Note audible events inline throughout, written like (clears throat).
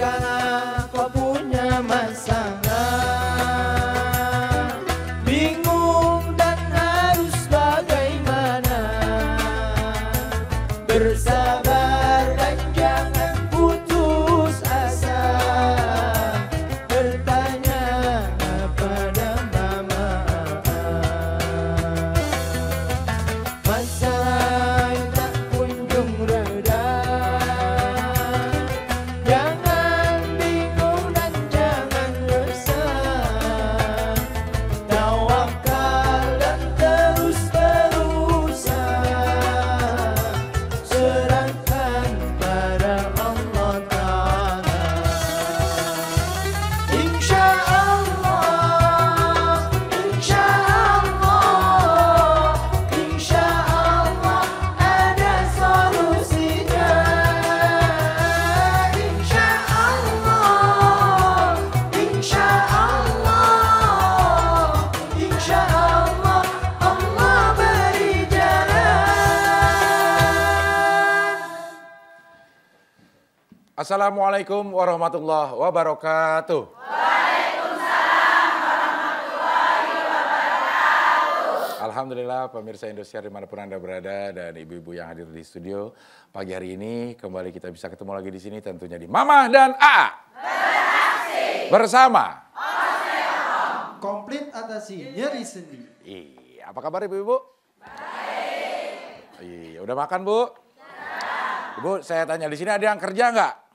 Canal. Assalamualaikum warahmatullahi wabarakatuh. Alhamdulillah pemirsa Indosiar di mana pun Anda berada dan ibu-ibu yang hadir di studio. Pagi hari ini kembali kita bisa ketemu lagi di sini tentunya di Mama dan A. Bersama. komplit atasi nyeri sendi. Iya, apa kabar ibu-ibu? Baik. Iya, udah makan bu? Ibu, saya tanya di sini ada yang kerja nggak?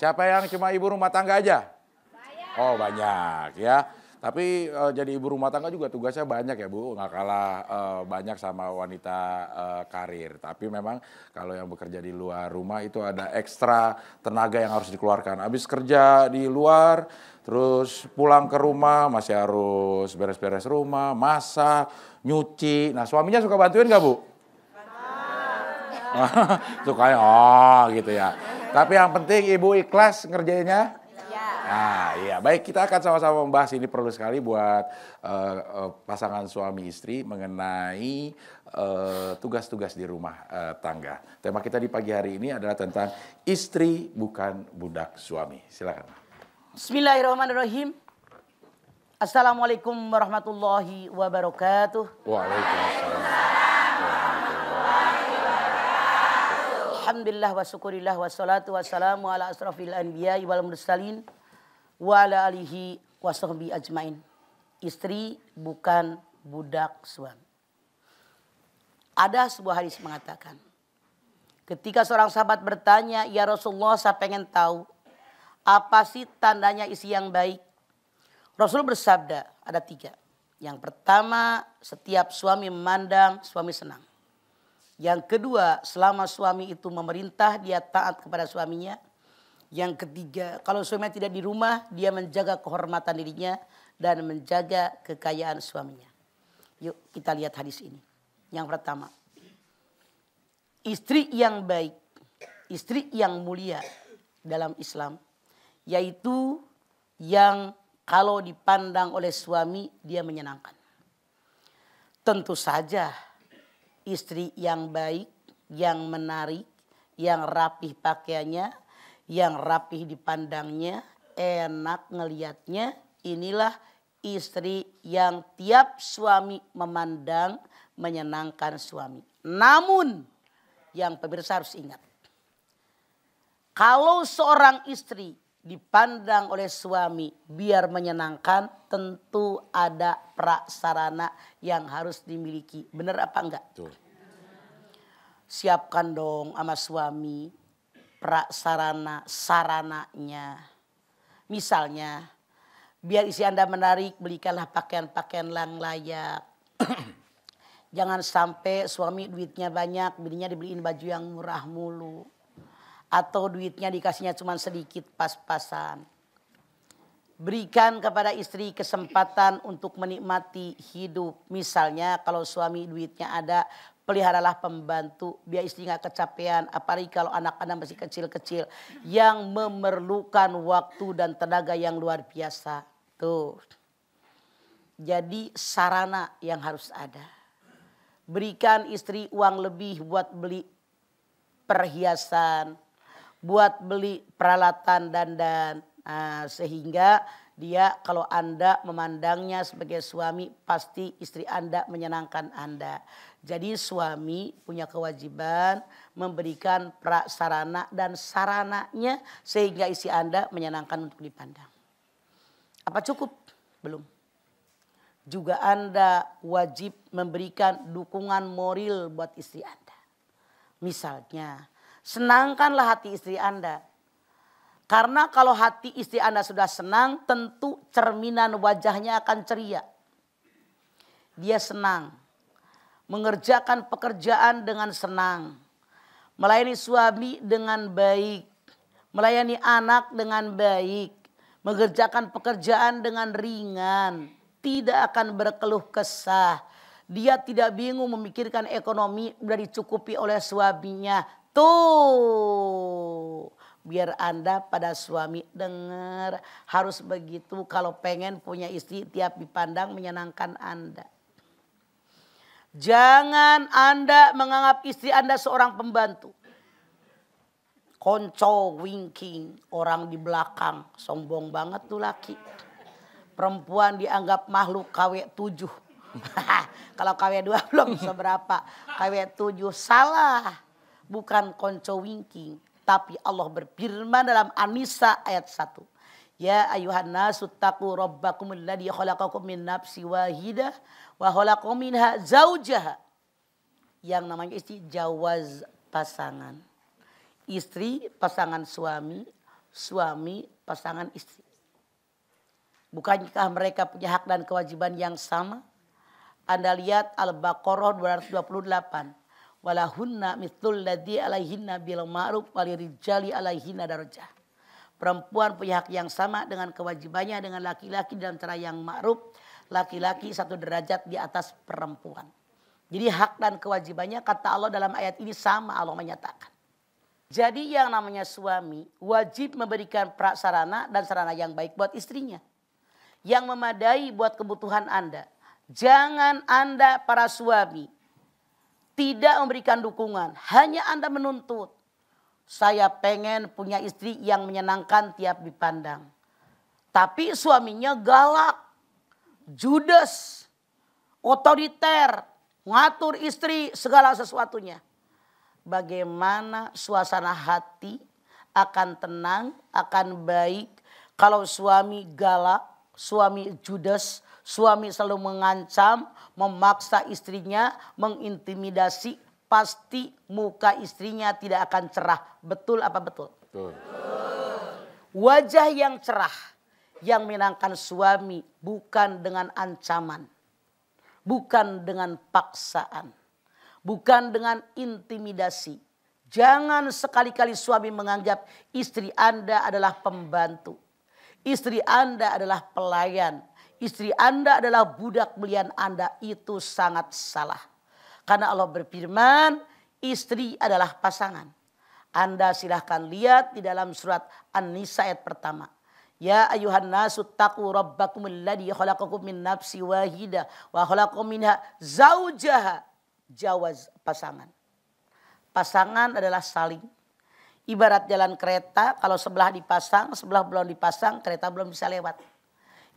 Siapa yang cuma ibu rumah tangga aja? Banyak. Oh banyak ya. Tapi eh, jadi ibu rumah tangga juga tugasnya banyak ya bu, nggak kalah eh, banyak sama wanita eh, karir. Tapi memang kalau yang bekerja di luar rumah itu ada ekstra tenaga yang harus dikeluarkan. Habis kerja di luar, terus pulang ke rumah masih harus beres-beres rumah, masak, nyuci. Nah suaminya suka bantuin nggak bu? (laughs) Sukanya oh gitu ya. Tapi yang penting ibu ikhlas ngerjainnya. Nah, iya baik kita akan sama-sama membahas ini perlu sekali buat eh, pasangan suami istri mengenai eh, tugas-tugas di rumah eh, tangga. Tema kita di pagi hari ini adalah tentang istri bukan budak suami. Silakan. Bismillahirrahmanirrahim. Assalamualaikum warahmatullahi wabarakatuh. Waalaikumsalam. Alhamdulillah wa syukurillah wa salatu wa salamu ala asrafil anbiya wal mursalin wa ala alihi wa ajmain. Istri bukan budak suami. Ada sebuah hadis mengatakan, ketika seorang sahabat bertanya, "Ya Rasulullah, saya pengen tahu apa sih tandanya istri yang baik?" Rasul bersabda, ada tiga. Yang pertama, setiap suami memandang, suami senang. Yang kedua, selama suami itu memerintah, dia taat kepada suaminya. Yang ketiga, kalau suaminya tidak di rumah, dia menjaga kehormatan dirinya dan menjaga kekayaan suaminya. Yuk kita lihat hadis ini. Yang pertama, istri yang baik, istri yang mulia dalam Islam, yaitu yang kalau dipandang oleh suami dia menyenangkan. Tentu saja istri yang baik, yang menarik, yang rapih pakaiannya, yang rapih dipandangnya, enak ngelihatnya, inilah istri yang tiap suami memandang menyenangkan suami. Namun yang pemirsa harus ingat, kalau seorang istri dipandang oleh suami biar menyenangkan, tentu ada prasarana yang harus dimiliki. Benar apa enggak? Betul. Siapkan dong sama suami prasarana sarananya. Misalnya, biar isi Anda menarik, belikanlah pakaian-pakaian yang layak. (clears throat) Jangan sampai suami duitnya banyak, bininya dibeliin baju yang murah mulu. Atau duitnya dikasihnya cuma sedikit pas-pasan. Berikan kepada istri kesempatan untuk menikmati hidup. Misalnya kalau suami duitnya ada, peliharalah pembantu biar istri nggak kecapean. Apalagi kalau anak-anak masih kecil-kecil yang memerlukan waktu dan tenaga yang luar biasa. Tuh. Jadi sarana yang harus ada. Berikan istri uang lebih buat beli perhiasan, buat beli peralatan dandan. Nah, sehingga dia kalau Anda memandangnya sebagai suami pasti istri Anda menyenangkan Anda. Jadi suami punya kewajiban memberikan prasarana dan sarananya sehingga istri Anda menyenangkan untuk dipandang. Apa cukup? Belum. Juga Anda wajib memberikan dukungan moral buat istri Anda. Misalnya, senangkanlah hati istri Anda. Karena kalau hati istri Anda sudah senang, tentu cerminan wajahnya akan ceria. Dia senang, mengerjakan pekerjaan dengan senang, melayani suami dengan baik, melayani anak dengan baik, mengerjakan pekerjaan dengan ringan, tidak akan berkeluh kesah. Dia tidak bingung memikirkan ekonomi sudah dicukupi oleh suaminya. Tuh, biar Anda pada suami dengar harus begitu kalau pengen punya istri tiap dipandang menyenangkan Anda. Jangan Anda menganggap istri Anda seorang pembantu. Konco, winking, orang di belakang. Sombong banget tuh laki. Perempuan dianggap makhluk KW 7. (laughs) Kalau KW 2 belum seberapa. KW 7 salah. Bukan konco winking. Tapi Allah berfirman dalam Anisa ayat 1. Ya ayuhan nasu taqu rabbakum alladhi khalaqakum min nafsi wahidah wa khalaqakum minha zaujaha. Yang namanya istri jawaz pasangan. Istri pasangan suami, suami pasangan istri. Bukankah mereka punya hak dan kewajiban yang sama? Anda lihat Al-Baqarah 228. Walahunna mithlul ladhi alaihinna bil ma'ruf walirijali alaihinna darajah. Perempuan punya hak yang sama dengan kewajibannya dengan laki-laki dalam cara yang ma'ruf. Laki-laki satu derajat di atas perempuan. Jadi hak dan kewajibannya kata Allah dalam ayat ini sama Allah menyatakan. Jadi yang namanya suami wajib memberikan prasarana dan sarana yang baik buat istrinya. Yang memadai buat kebutuhan Anda. Jangan Anda para suami tidak memberikan dukungan. Hanya Anda menuntut saya pengen punya istri yang menyenangkan tiap dipandang. Tapi suaminya galak, judes, otoriter, ngatur istri segala sesuatunya. Bagaimana suasana hati akan tenang, akan baik kalau suami galak, suami judes, suami selalu mengancam, memaksa istrinya, mengintimidasi, pasti muka istrinya tidak akan cerah. Betul apa betul? Betul. Wajah yang cerah yang menyenangkan suami bukan dengan ancaman, bukan dengan paksaan, bukan dengan intimidasi. Jangan sekali-kali suami menganggap istri Anda adalah pembantu. Istri Anda adalah pelayan. Istri Anda adalah budak belian Anda. Itu sangat salah. Karena Allah berfirman, istri adalah pasangan. Anda silahkan lihat di dalam surat An-Nisa ayat pertama. Ya ayuhan nasu taqu rabbakum alladhi khalaqakum min nafsi wahidah wa khalaqakum minha zaujaha. Jawaz pasangan. Pasangan adalah saling. Ibarat jalan kereta, kalau sebelah dipasang, sebelah belum dipasang, kereta belum bisa lewat.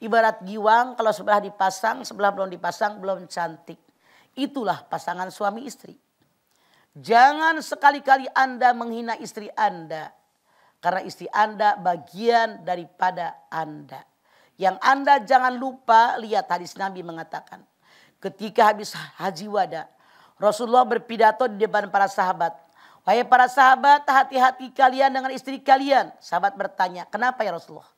Ibarat giwang, kalau sebelah dipasang, sebelah belum dipasang, belum cantik. Itulah pasangan suami istri. Jangan sekali-kali Anda menghina istri Anda. Karena istri Anda bagian daripada Anda. Yang Anda jangan lupa lihat hadis Nabi mengatakan. Ketika habis haji wada. Rasulullah berpidato di depan para sahabat. Wahai para sahabat hati-hati kalian dengan istri kalian. Sahabat bertanya kenapa ya Rasulullah.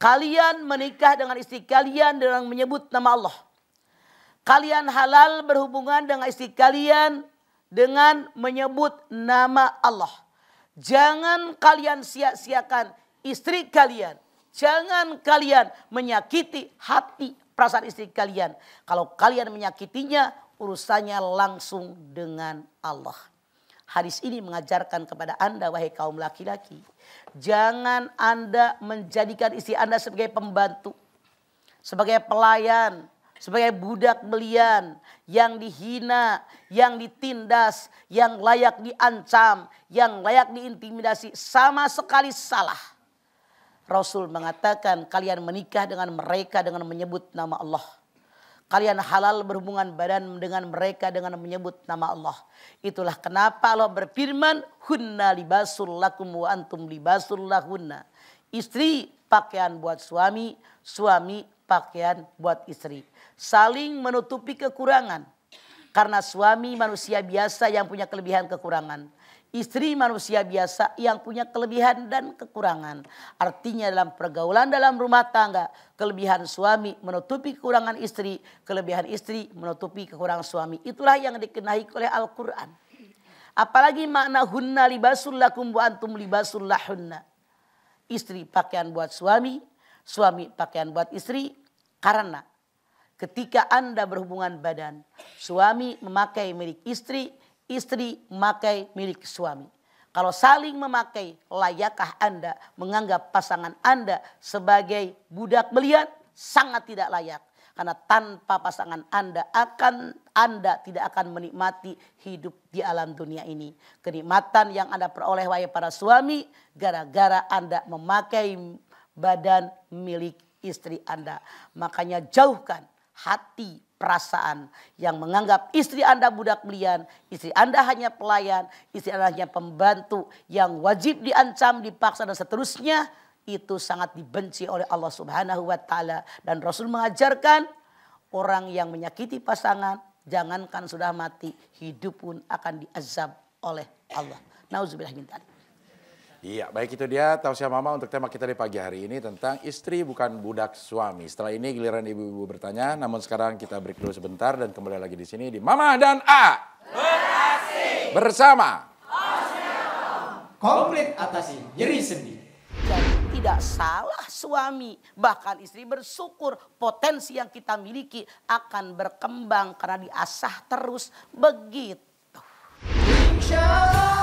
Kalian menikah dengan istri kalian dengan menyebut nama Allah. Kalian halal berhubungan dengan istri kalian dengan menyebut nama Allah. Jangan kalian sia-siakan istri kalian. Jangan kalian menyakiti hati perasaan istri kalian. Kalau kalian menyakitinya, urusannya langsung dengan Allah. Hadis ini mengajarkan kepada Anda, wahai kaum laki-laki, jangan Anda menjadikan istri Anda sebagai pembantu, sebagai pelayan, sebagai budak belian yang dihina, yang ditindas, yang layak diancam, yang layak diintimidasi sama sekali salah. Rasul mengatakan kalian menikah dengan mereka dengan menyebut nama Allah. Kalian halal berhubungan badan dengan mereka dengan menyebut nama Allah. Itulah kenapa Allah berfirman, Hunna libasul lakum wa antum libasul lahunna. Istri pakaian buat suami, suami pakaian buat istri. Saling menutupi kekurangan. Karena suami manusia biasa yang punya kelebihan kekurangan. Istri manusia biasa yang punya kelebihan dan kekurangan. Artinya dalam pergaulan dalam rumah tangga, kelebihan suami menutupi kekurangan istri, kelebihan istri menutupi kekurangan suami. Itulah yang dikenai oleh Al-Quran. Apalagi makna hunna libasul lakum wa antum libasul lahunna. Istri pakaian buat suami, suami pakaian buat istri. Karena ketika Anda berhubungan badan, suami memakai milik istri, istri memakai milik suami. Kalau saling memakai, layakkah Anda menganggap pasangan Anda sebagai budak belian? Sangat tidak layak. Karena tanpa pasangan Anda akan Anda tidak akan menikmati hidup di alam dunia ini. Kenikmatan yang Anda peroleh wahai para suami gara-gara Anda memakai badan milik istri Anda. Makanya jauhkan hati perasaan yang menganggap istri Anda budak belian, istri Anda hanya pelayan, istri Anda hanya pembantu yang wajib diancam, dipaksa dan seterusnya itu sangat dibenci oleh Allah Subhanahu wa taala dan Rasul mengajarkan orang yang menyakiti pasangan jangankan sudah mati hidup pun akan diazab oleh Allah. Nauzubillah min Iya, baik itu dia tausiah mama untuk tema kita di pagi hari ini tentang istri bukan budak suami. Setelah ini giliran ibu-ibu bertanya, namun sekarang kita break dulu sebentar dan kembali lagi di sini di Mama dan A. Berhasil. Bersama. Komplit atasi nyeri sendi. Jadi tidak salah suami, bahkan istri bersyukur potensi yang kita miliki akan berkembang karena diasah terus begitu. Insya Allah